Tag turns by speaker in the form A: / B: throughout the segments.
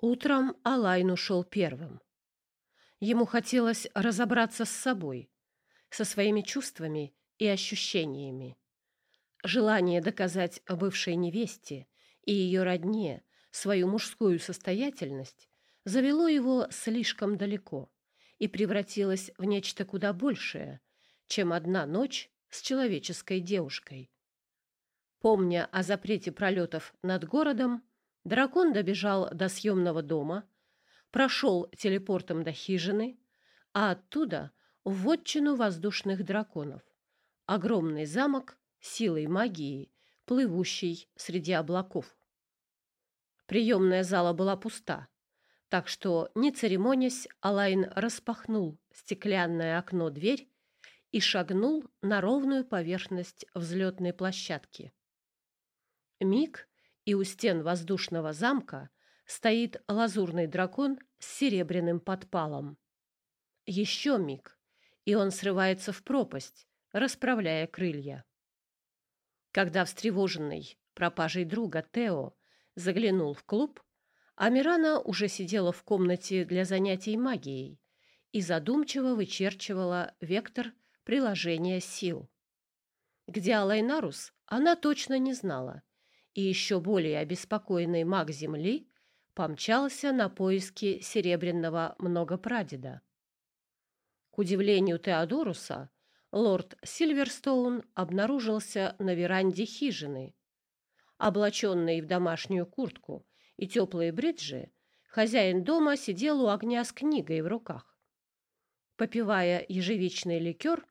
A: Утром Алайн ушел первым. Ему хотелось разобраться с собой, со своими чувствами и ощущениями. Желание доказать бывшей невесте и ее родне свою мужскую состоятельность завело его слишком далеко и превратилось в нечто куда большее, чем одна ночь с человеческой девушкой. Помня о запрете пролетов над городом, Дракон добежал до съемного дома, прошел телепортом до хижины, а оттуда в вотчину воздушных драконов. Огромный замок силой магии, плывущий среди облаков. Приемная зала была пуста, так что, не церемонясь, Алайн распахнул стеклянное окно-дверь и шагнул на ровную поверхность взлетной площадки. Миг, и у стен воздушного замка стоит лазурный дракон с серебряным подпалом. Еще миг, и он срывается в пропасть, расправляя крылья. Когда встревоженный пропажей друга Тео заглянул в клуб, Амирана уже сидела в комнате для занятий магией и задумчиво вычерчивала вектор приложения сил. Где Алайнарус, она точно не знала, и еще более обеспокоенный маг Земли помчался на поиски серебряного многопрадеда. К удивлению Теодоруса, лорд Сильверстоун обнаружился на веранде хижины. Облаченный в домашнюю куртку и теплые бриджи, хозяин дома сидел у огня с книгой в руках. Попивая ежевичный ликер,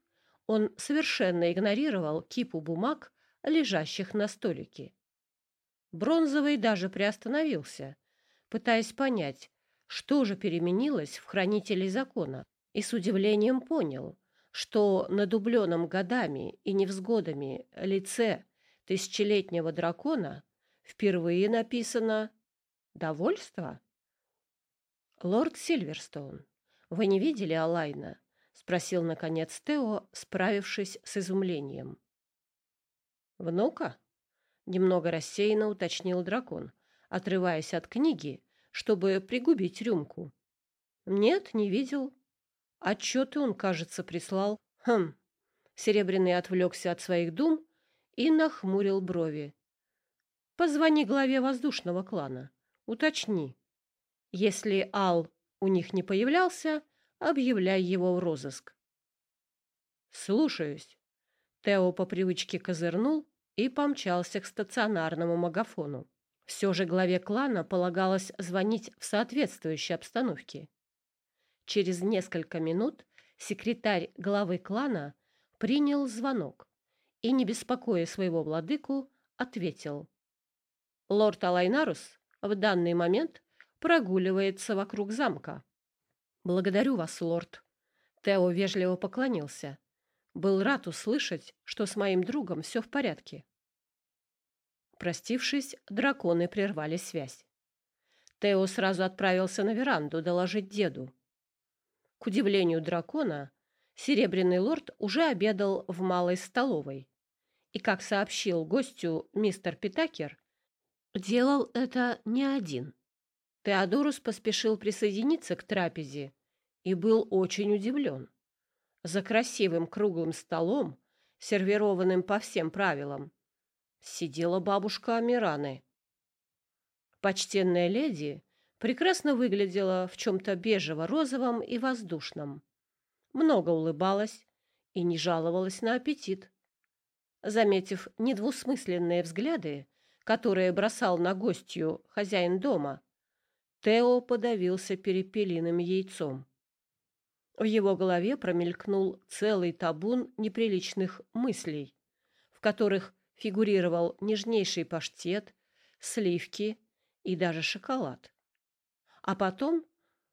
A: он совершенно игнорировал кипу бумаг, лежащих на столике. Бронзовый даже приостановился, пытаясь понять, что же переменилось в хранителей закона, и с удивлением понял, что на дубленом годами и невзгодами лице тысячелетнего дракона впервые написано «Довольство?» «Лорд Сильверстоун, вы не видели Алайна?» — спросил, наконец, Тео, справившись с изумлением. «Внука?» Немного рассеянно уточнил дракон, отрываясь от книги, чтобы пригубить рюмку. Нет, не видел. Отчеты он, кажется, прислал. Хм. Серебряный отвлекся от своих дум и нахмурил брови. Позвони главе воздушного клана. Уточни. Если Ал у них не появлялся, объявляй его в розыск. Слушаюсь. Тео по привычке козырнул и помчался к стационарному магафону. Все же главе клана полагалось звонить в соответствующей обстановке. Через несколько минут секретарь главы клана принял звонок и, не беспокоя своего владыку, ответил. «Лорд Алайнарус в данный момент прогуливается вокруг замка». «Благодарю вас, лорд». Тео вежливо поклонился. Был рад услышать, что с моим другом все в порядке. Простившись, драконы прервали связь. Тео сразу отправился на веранду доложить деду. К удивлению дракона, Серебряный лорд уже обедал в малой столовой. И, как сообщил гостю мистер Питакер, делал это не один. Теодорус поспешил присоединиться к трапезе и был очень удивлен. За красивым круглым столом, сервированным по всем правилам, сидела бабушка Амираны. Почтенная леди прекрасно выглядела в чем-то бежево-розовом и воздушном. Много улыбалась и не жаловалась на аппетит. Заметив недвусмысленные взгляды, которые бросал на гостью хозяин дома, Тео подавился перепелиным яйцом. В его голове промелькнул целый табун неприличных мыслей, в которых фигурировал нежнейший паштет, сливки и даже шоколад. А потом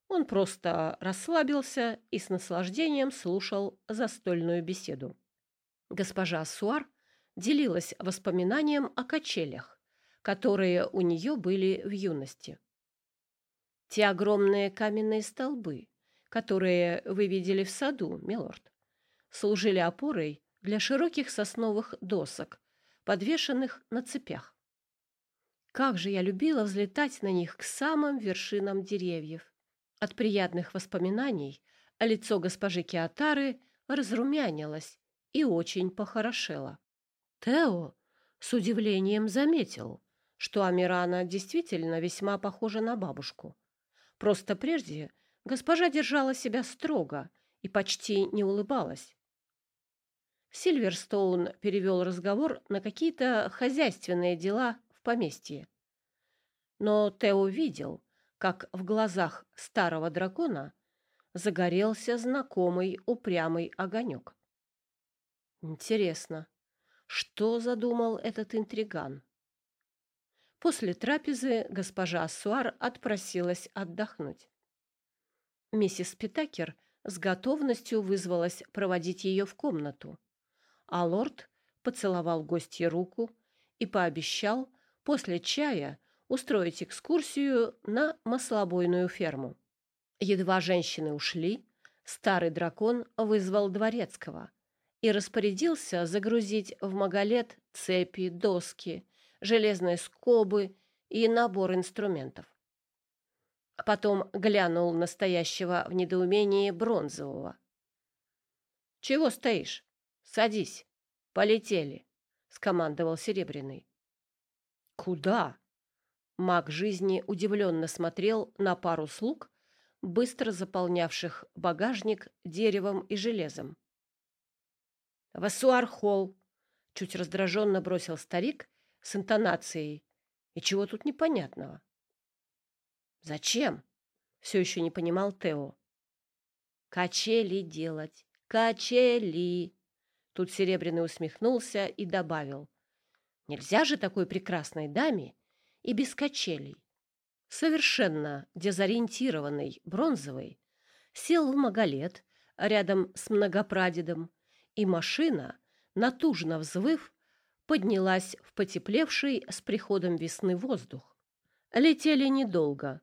A: он просто расслабился и с наслаждением слушал застольную беседу. Госпожа Суар делилась воспоминанием о качелях, которые у нее были в юности. Те огромные каменные столбы, которые вы видели в саду, милорд, служили опорой для широких сосновых досок, подвешенных на цепях. Как же я любила взлетать на них к самым вершинам деревьев. От приятных воспоминаний лицо госпожи Киатары разрумянилось и очень похорошело. Тео с удивлением заметил, что Амирана действительно весьма похожа на бабушку. Просто прежде госпожа держала себя строго и почти не улыбалась. Сильверстоун перевел разговор на какие-то хозяйственные дела в поместье. Но Тео видел, как в глазах старого дракона загорелся знакомый упрямый огонек. Интересно, что задумал этот интриган? После трапезы госпожа Ассуар отпросилась отдохнуть. Миссис Питакер с готовностью вызвалась проводить ее в комнату, а лорд поцеловал гостье руку и пообещал после чая устроить экскурсию на маслобойную ферму. Едва женщины ушли, старый дракон вызвал дворецкого и распорядился загрузить в маголет цепи, доски, железные скобы и набор инструментов. Потом глянул настоящего в недоумении бронзового. «Чего стоишь? Садись. Полетели», — скомандовал Серебряный. «Куда?» Маг жизни удивленно смотрел на пару слуг, быстро заполнявших багажник деревом и железом. «В Ассуар-холл!» — чуть раздраженно бросил старик с интонацией. «И чего тут непонятного?» «Зачем?» — все еще не понимал Тео. «Качели делать! Качели!» Тут Серебряный усмехнулся и добавил. «Нельзя же такой прекрасной даме и без качелей. Совершенно дезориентированный бронзовый сел в маголет рядом с многопрадедом, и машина, натужно взвыв, поднялась в потеплевший с приходом весны воздух. Летели недолго.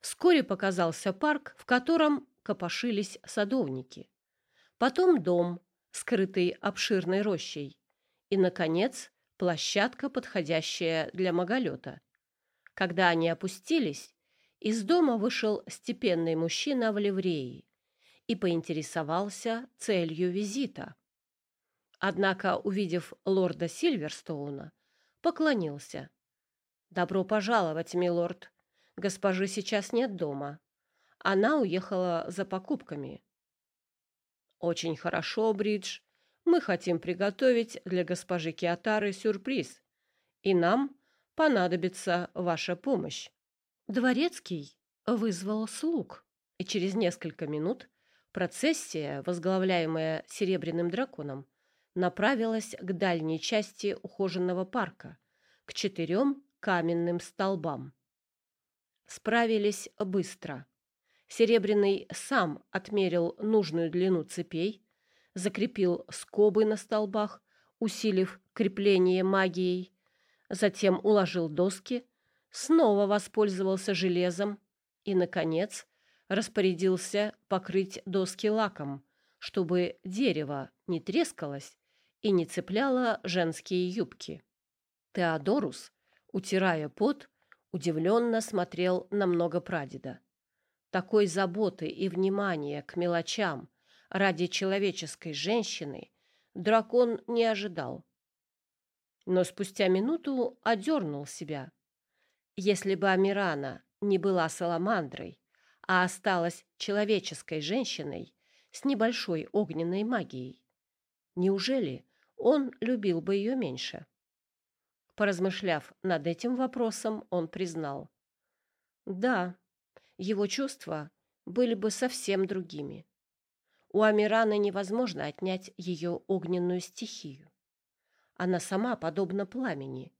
A: Вскоре показался парк, в котором копошились садовники. Потом дом, скрытый обширной рощей. И, наконец, площадка, подходящая для маголета. Когда они опустились, из дома вышел степенный мужчина в ливреи и поинтересовался целью визита. Однако, увидев лорда Сильверстоуна, поклонился. «Добро пожаловать, милорд. Госпожи сейчас нет дома. Она уехала за покупками». «Очень хорошо, Бридж. Мы хотим приготовить для госпожи Киатары сюрприз, и нам понадобится ваша помощь. Дворецкий вызвал слуг, и через несколько минут процессия, возглавляемая серебряным драконом, направилась к дальней части ухоженного парка, к четырем каменным столбам. Справились быстро. Серебряный сам отмерил нужную длину цепей, закрепил скобы на столбах, усилив крепление магией, затем уложил доски, снова воспользовался железом и, наконец, распорядился покрыть доски лаком, чтобы дерево не трескалось и не цепляло женские юбки. Теодорус, утирая пот, удивленно смотрел на многопрадеда. Такой заботы и внимания к мелочам ради человеческой женщины дракон не ожидал но спустя минуту одернул себя. Если бы Амирана не была саламандрой, а осталась человеческой женщиной с небольшой огненной магией, неужели он любил бы ее меньше? Поразмышляв над этим вопросом, он признал. Да, его чувства были бы совсем другими. У Амираны невозможно отнять ее огненную стихию. Она сама подобна пламени,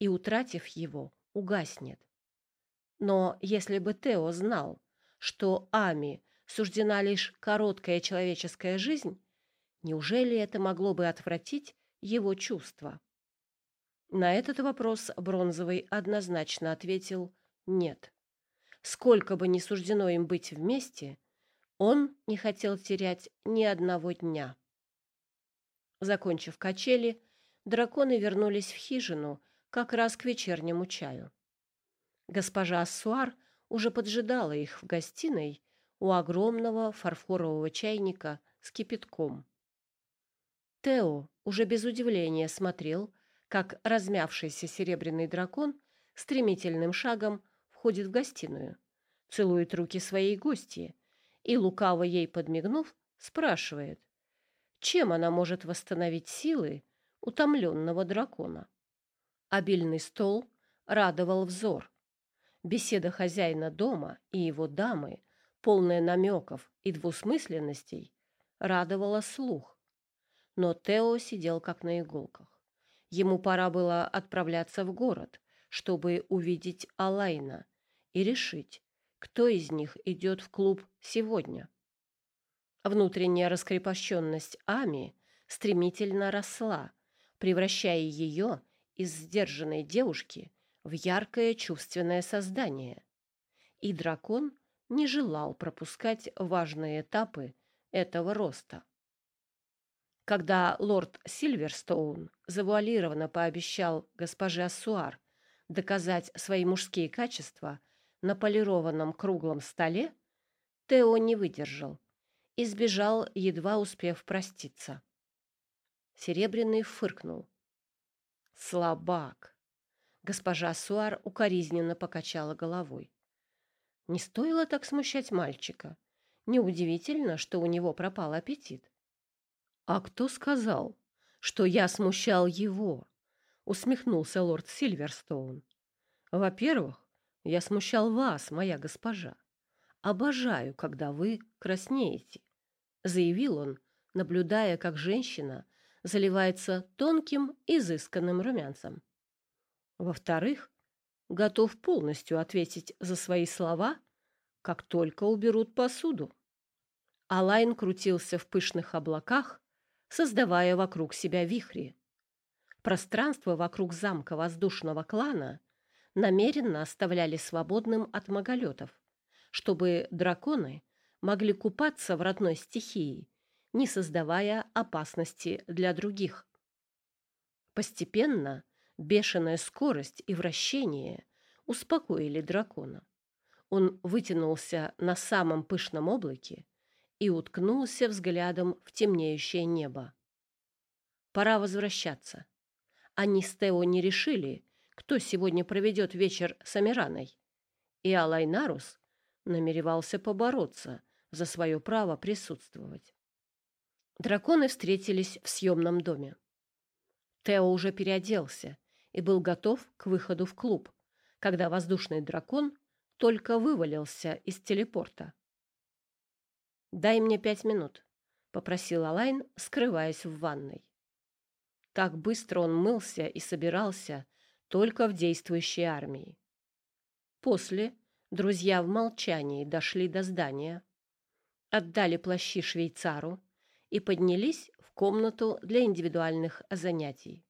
A: и, утратив его, угаснет. Но если бы Тео знал, что Ами суждена лишь короткая человеческая жизнь, неужели это могло бы отвратить его чувства? На этот вопрос Бронзовый однозначно ответил «нет». Сколько бы ни суждено им быть вместе, он не хотел терять ни одного дня. Закончив качели, драконы вернулись в хижину как раз к вечернему чаю. Госпожа Ассуар уже поджидала их в гостиной у огромного фарфорового чайника с кипятком. Тео уже без удивления смотрел, как размявшийся серебряный дракон стремительным шагом входит в гостиную, целует руки своей гости и, лукаво ей подмигнув, спрашивает, чем она может восстановить силы утомленного дракона. Обильный стол радовал взор. Беседа хозяина дома и его дамы, полная намеков и двусмысленностей, радовала слух. Но Тео сидел как на иголках. Ему пора было отправляться в город, чтобы увидеть Алайна и решить, кто из них идет в клуб сегодня. Внутренняя раскрепощенность Ами стремительно росла, превращая ее из сдержанной девушки в яркое чувственное создание. И дракон не желал пропускать важные этапы этого роста. Когда лорд Сильверстоун завуалированно пообещал госпоже Ассуар доказать свои мужские качества на полированном круглом столе, Тео не выдержал и сбежал, едва успев проститься. Серебряный фыркнул. «Слабак!» Госпожа Суар укоризненно покачала головой. Не стоило так смущать мальчика. Неудивительно, что у него пропал аппетит. «А кто сказал, что я смущал его?» усмехнулся лорд Сильверстоун. «Во-первых, я смущал вас, моя госпожа. Обожаю, когда вы краснеете заявил он, наблюдая, как женщина заливается тонким, изысканным румянцем. Во-вторых, готов полностью ответить за свои слова, как только уберут посуду. Алайн крутился в пышных облаках, создавая вокруг себя вихри. Пространство вокруг замка воздушного клана намеренно оставляли свободным от маголетов, чтобы драконы могли купаться в родной стихии, не создавая опасности для других. Постепенно бешеная скорость и вращение успокоили дракона. Он вытянулся на самом пышном облаке и уткнулся взглядом в темнеющее небо. Пора возвращаться. Они с Тео не решили, кто сегодня проведет вечер с Амираной. И Алайнарус намеревался побороться за свое право присутствовать. Драконы встретились в съемном доме. Тео уже переоделся и был готов к выходу в клуб, когда воздушный дракон только вывалился из телепорта. «Дай мне пять минут», — попросил Алайн, скрываясь в ванной. Так быстро он мылся и собирался только в действующей армии. После друзья в молчании дошли до здания, отдали плащи швейцару и поднялись в комнату для индивидуальных занятий.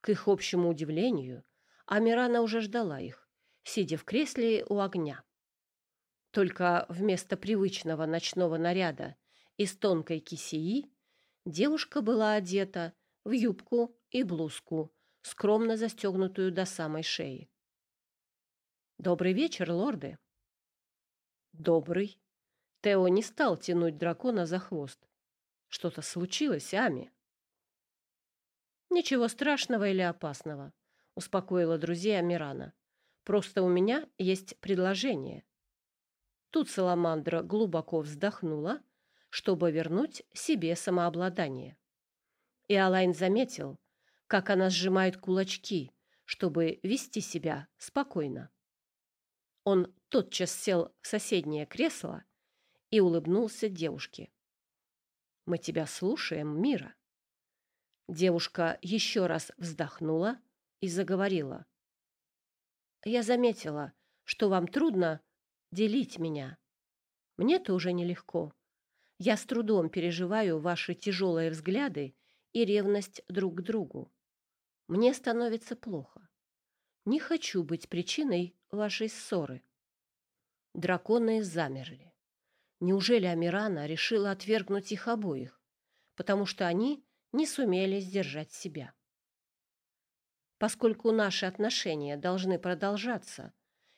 A: К их общему удивлению, Амирана уже ждала их, сидя в кресле у огня. Только вместо привычного ночного наряда из тонкой кисеи девушка была одета в юбку и блузку, скромно застегнутую до самой шеи. «Добрый вечер, лорды!» «Добрый!» Тео не стал тянуть дракона за хвост. Что-то случилось, Ами? Ничего страшного или опасного, успокоила друзей Амирана. Просто у меня есть предложение. Тут Саламандра глубоко вздохнула, чтобы вернуть себе самообладание. И Алайн заметил, как она сжимает кулачки, чтобы вести себя спокойно. Он тотчас сел в соседнее кресло и улыбнулся девушке. «Мы тебя слушаем, Мира». Девушка еще раз вздохнула и заговорила. «Я заметила, что вам трудно делить меня. Мне-то уже нелегко. Я с трудом переживаю ваши тяжелые взгляды и ревность друг к другу. Мне становится плохо. Не хочу быть причиной вашей ссоры». Драконы замерли. Неужели Амирана решила отвергнуть их обоих, потому что они не сумели сдержать себя? Поскольку наши отношения должны продолжаться,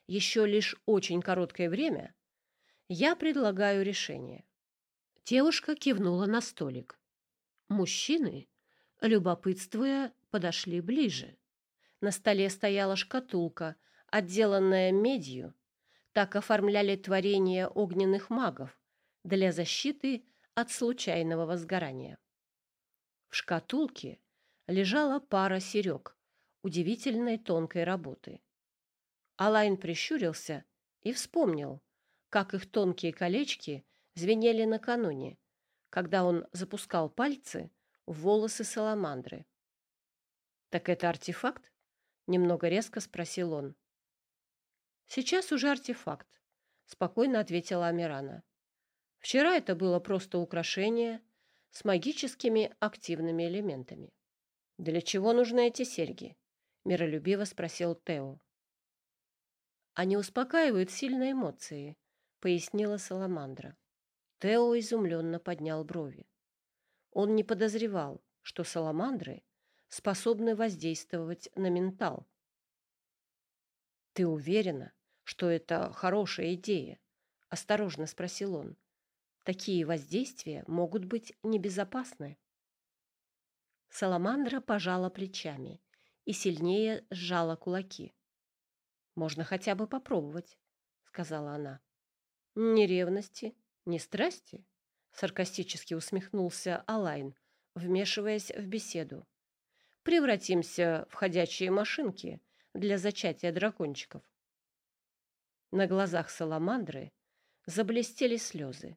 A: еще лишь очень короткое время, я предлагаю решение. Девушка кивнула на столик. Мужчины, любопытствуя, подошли ближе. На столе стояла шкатулка, отделанная медью. Так оформляли творения огненных магов для защиты от случайного возгорания. В шкатулке лежала пара серег удивительной тонкой работы. Алайн прищурился и вспомнил, как их тонкие колечки звенели накануне, когда он запускал пальцы в волосы саламандры. «Так это артефакт?» — немного резко спросил он. «Сейчас уже артефакт», — спокойно ответила Амирана. «Вчера это было просто украшение с магическими активными элементами». «Для чего нужны эти серьги?» — миролюбиво спросил Тео. «Они успокаивают сильные эмоции», — пояснила Саламандра. Тео изумленно поднял брови. Он не подозревал, что саламандры способны воздействовать на ментал. «Ты уверена, что это хорошая идея?» — осторожно спросил он. «Такие воздействия могут быть небезопасны». Саламандра пожала плечами и сильнее сжала кулаки. «Можно хотя бы попробовать», — сказала она. «Ни ревности, ни страсти?» — саркастически усмехнулся Алайн, вмешиваясь в беседу. «Превратимся в ходячие машинки для зачатия дракончиков». На глазах Саламандры заблестели слезы.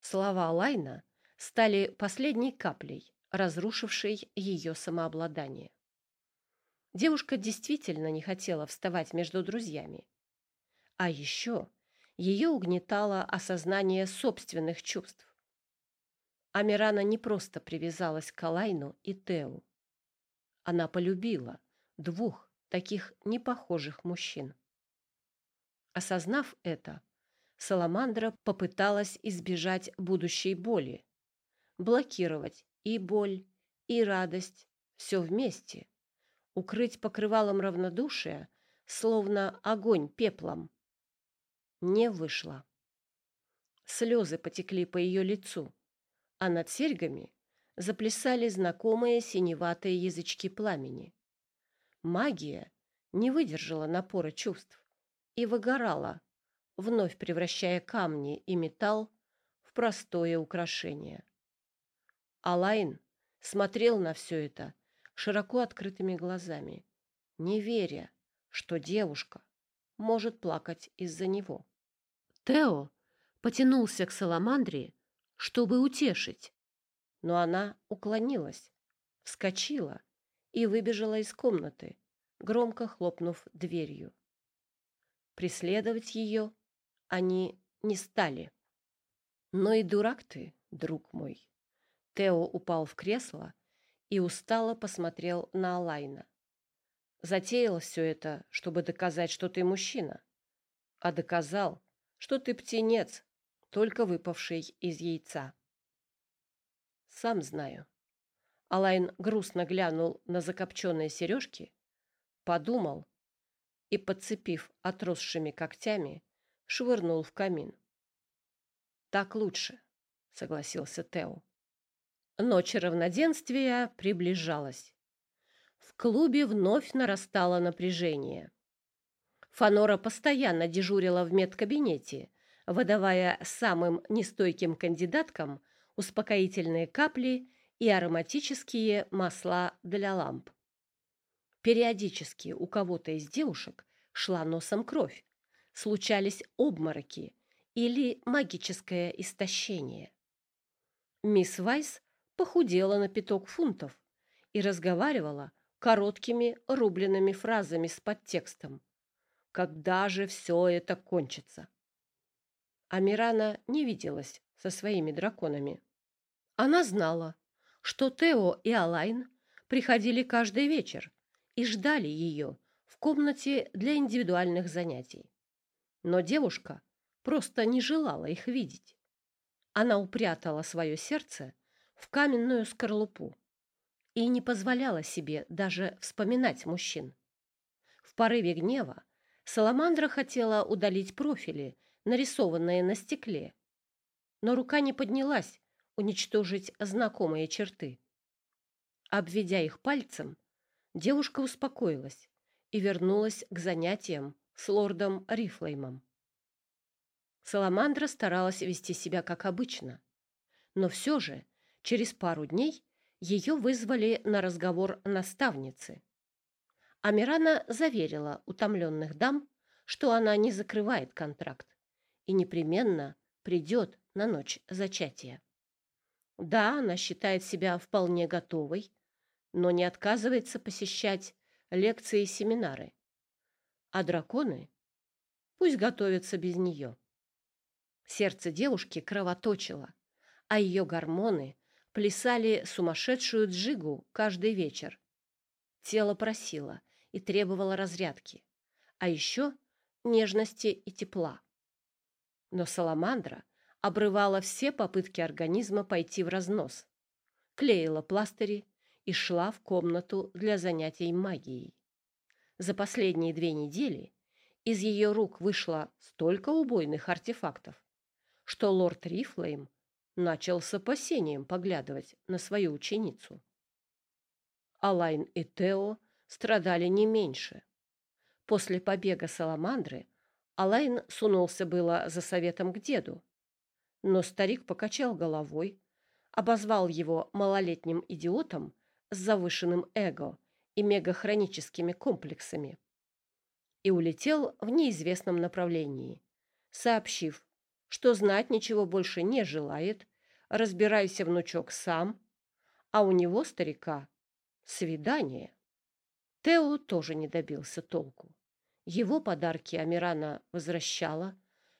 A: Слова Алайна стали последней каплей, разрушившей ее самообладание. Девушка действительно не хотела вставать между друзьями. А еще ее угнетало осознание собственных чувств. Амирана не просто привязалась к Алайну и Теу. Она полюбила двух таких непохожих мужчин. Осознав это, Саламандра попыталась избежать будущей боли, блокировать и боль, и радость, все вместе, укрыть покрывалом равнодушия, словно огонь пеплом. Не вышло. Слезы потекли по ее лицу, а над серьгами заплясали знакомые синеватые язычки пламени. Магия не выдержала напора чувств и выгорала, вновь превращая камни и металл в простое украшение. Алайн смотрел на все это широко открытыми глазами, не веря, что девушка может плакать из-за него. Тео потянулся к Саламандре, чтобы утешить, но она уклонилась, вскочила и выбежала из комнаты, громко хлопнув дверью. Преследовать ее они не стали. Но и дурак ты, друг мой. Тео упал в кресло и устало посмотрел на Алайна. Затеял все это, чтобы доказать, что ты мужчина. А доказал, что ты птенец, только выпавший из яйца. Сам знаю. Алайн грустно глянул на закопченные сережки, подумал и, подцепив отросшими когтями, швырнул в камин. «Так лучше», — согласился Тео. Ночь равноденствия приближалась. В клубе вновь нарастало напряжение. Фанора постоянно дежурила в медкабинете, выдавая самым нестойким кандидаткам успокоительные капли и ароматические масла для ламп. Периодически у кого-то из девушек шла носом кровь, случались обмороки или магическое истощение. Мисс Вайс похудела на пяток фунтов и разговаривала короткими рубленными фразами с подтекстом. Когда же все это кончится? Амирана не виделась со своими драконами. Она знала, что Тео и Алайн приходили каждый вечер и ждали ее в комнате для индивидуальных занятий. Но девушка просто не желала их видеть. Она упрятала свое сердце в каменную скорлупу и не позволяла себе даже вспоминать мужчин. В порыве гнева Саламандра хотела удалить профили, нарисованные на стекле, но рука не поднялась уничтожить знакомые черты. Обведя их пальцем, девушка успокоилась и вернулась к занятиям с лордом Рифлеймом. Саламандра старалась вести себя как обычно, но все же через пару дней ее вызвали на разговор наставницы. Амирана заверила утомленных дам, что она не закрывает контракт и непременно придет на ночь зачатия. Да, она считает себя вполне готовой, но не отказывается посещать лекции и семинары. А драконы пусть готовятся без нее. Сердце девушки кровоточило, а ее гормоны плясали сумасшедшую джигу каждый вечер. Тело просило и требовало разрядки, а еще нежности и тепла. Но саламандра обрывала все попытки организма пойти в разнос, клеила пластыри и шла в комнату для занятий магией. За последние две недели из ее рук вышло столько убойных артефактов, что лорд Рифлейм начал с опасением поглядывать на свою ученицу. Алайн и Тео страдали не меньше. После побега Саламандры Алайн сунулся было за советом к деду, но старик покачал головой, обозвал его малолетним идиотом с завышенным эго и мегахроническими комплексами и улетел в неизвестном направлении, сообщив, что знать ничего больше не желает, разбирайся, внучок, сам, а у него, старика, свидание. Тео тоже не добился толку. Его подарки Амирана возвращала,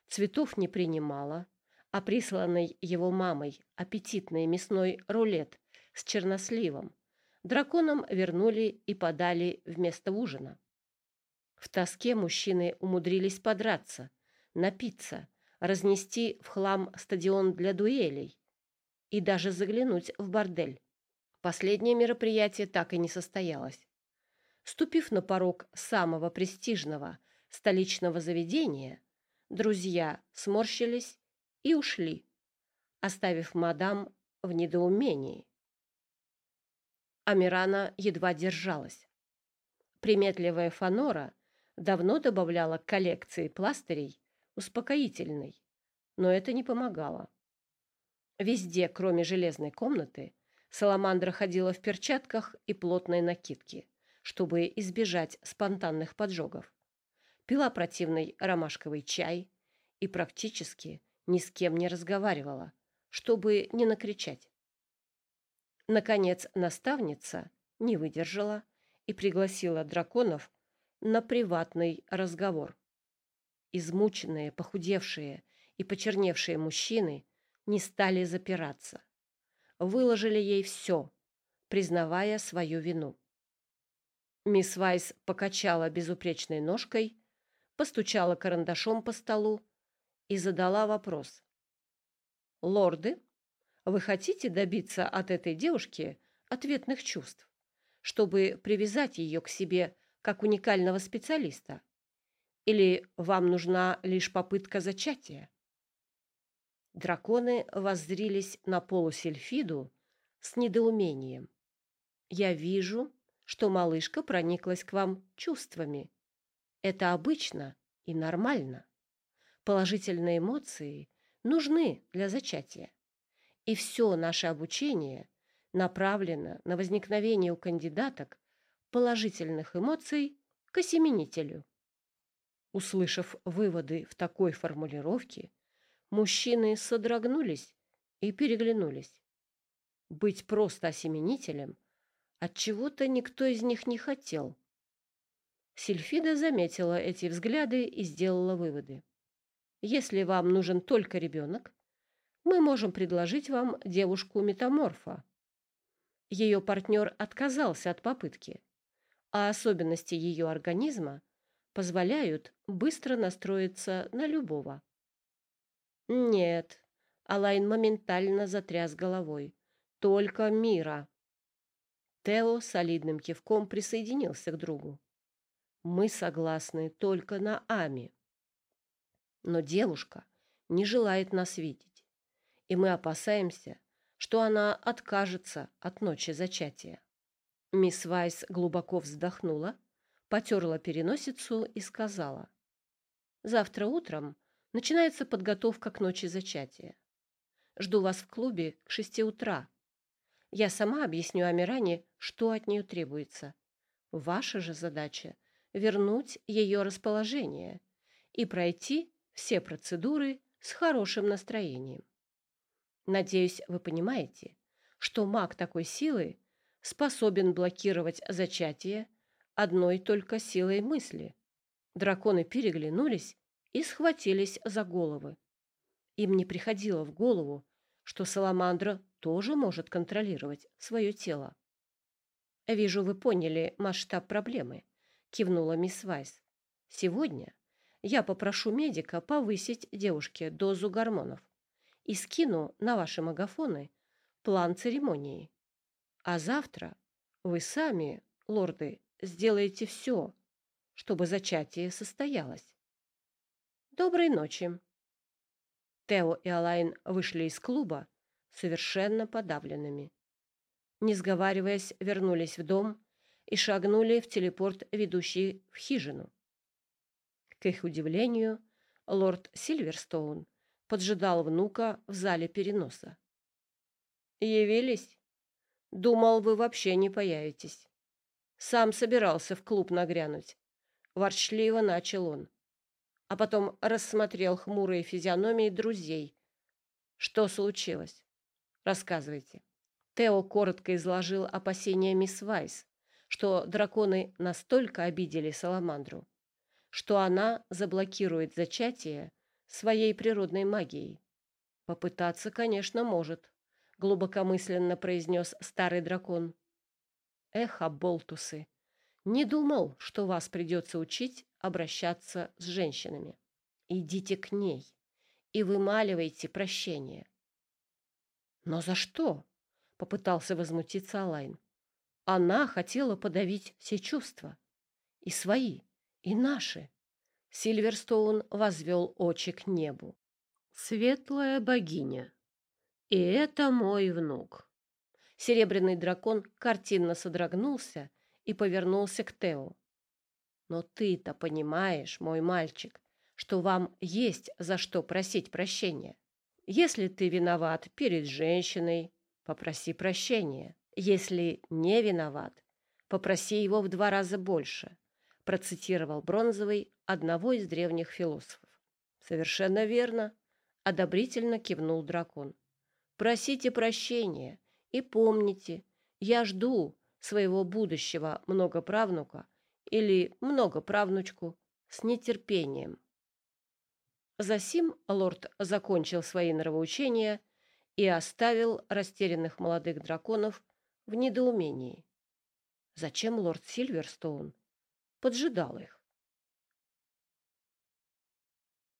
A: цветов не принимала, а присланный его мамой аппетитный мясной рулет с черносливом драконам вернули и подали вместо ужина. В тоске мужчины умудрились подраться, напиться, разнести в хлам стадион для дуэлей и даже заглянуть в бордель. Последнее мероприятие так и не состоялось. Ступив на порог самого престижного столичного заведения, друзья сморщились и ушли, оставив мадам в недоумении. Амирана едва держалась. Приметливая Фанора давно добавляла к коллекции пластырей успокоительный, но это не помогало. Везде, кроме железной комнаты, Саламандра ходила в перчатках и плотной накидке, чтобы избежать спонтанных поджогов. Пила противный ромашковый чай и практически ни с кем не разговаривала, чтобы не накричать. Наконец наставница не выдержала и пригласила драконов на приватный разговор. Измученные, похудевшие и почерневшие мужчины не стали запираться. Выложили ей все, признавая свою вину. Мисс Вайс покачала безупречной ножкой, постучала карандашом по столу и задала вопрос. «Лорды, вы хотите добиться от этой девушки ответных чувств, чтобы привязать ее к себе как уникального специалиста? Или вам нужна лишь попытка зачатия?» Драконы воззрились на полусельфиду с недоумением. «Я вижу, что малышка прониклась к вам чувствами. Это обычно и нормально». Положительные эмоции нужны для зачатия. И все наше обучение направлено на возникновение у кандидаток положительных эмоций к осеменителю. Услышав выводы в такой формулировке, мужчины содрогнулись и переглянулись. Быть просто осеменителем от чего-то никто из них не хотел. Сильфида заметила эти взгляды и сделала выводы. Если вам нужен только ребенок, мы можем предложить вам девушку-метаморфа. Ее партнер отказался от попытки, а особенности ее организма позволяют быстро настроиться на любого. Нет, Алайн моментально затряс головой. Только мира. Тео солидным кивком присоединился к другу. мы согласны только на Ами. Но девушка не желает нас видеть, и мы опасаемся, что она откажется от ночи зачатия. Мисс Вайс глубоко вздохнула, потерла переносицу и сказала, «Завтра утром начинается подготовка к ночи зачатия. Жду вас в клубе к шести утра. Я сама объясню Амиране, что от нее требуется. Ваша же задача — вернуть ее расположение и пройти все процедуры с хорошим настроением. Надеюсь, вы понимаете, что маг такой силы способен блокировать зачатие одной только силой мысли. Драконы переглянулись и схватились за головы. Им не приходило в голову, что саламандра тоже может контролировать свое тело. «Вижу, вы поняли масштаб проблемы», — кивнула мисс Вайс. «Сегодня я попрошу медика повысить девушке дозу гормонов и скину на ваши магафоны план церемонии. А завтра вы сами, лорды, сделаете все, чтобы зачатие состоялось. Доброй ночи. Тео и Алайн вышли из клуба совершенно подавленными. Не сговариваясь, вернулись в дом и шагнули в телепорт, ведущий в хижину. К их удивлению, лорд Сильверстоун поджидал внука в зале переноса. «Явились? Думал, вы вообще не появитесь. Сам собирался в клуб нагрянуть». Ворчливо начал он, а потом рассмотрел хмурые физиономии друзей. «Что случилось? Рассказывайте». Тео коротко изложил опасения мисс Вайс, что драконы настолько обидели Саламандру, что она заблокирует зачатие своей природной магией. Попытаться, конечно, может, глубокомысленно произнес старый дракон. Эх, болтусы, не думал, что вас придется учить обращаться с женщинами. Идите к ней и вымаливайте прощение. Но за что? Попытался возмутиться Алайн. Она хотела подавить все чувства. И свои, и наши. Сильверстоун возвел очи к небу. «Светлая богиня, и это мой внук». Серебряный дракон картинно содрогнулся и повернулся к Тео. «Но ты-то понимаешь, мой мальчик, что вам есть за что просить прощения. Если ты виноват перед женщиной, попроси прощения. Если не виноват, попроси его в два раза больше процитировал Бронзовый одного из древних философов. Совершенно верно, одобрительно кивнул дракон. Просите прощения и помните, я жду своего будущего многоправнука или многоправнучку с нетерпением. Засим лорд закончил свои нравоучения и оставил растерянных молодых драконов в недоумении. Зачем лорд Сильверстоун поджидал их.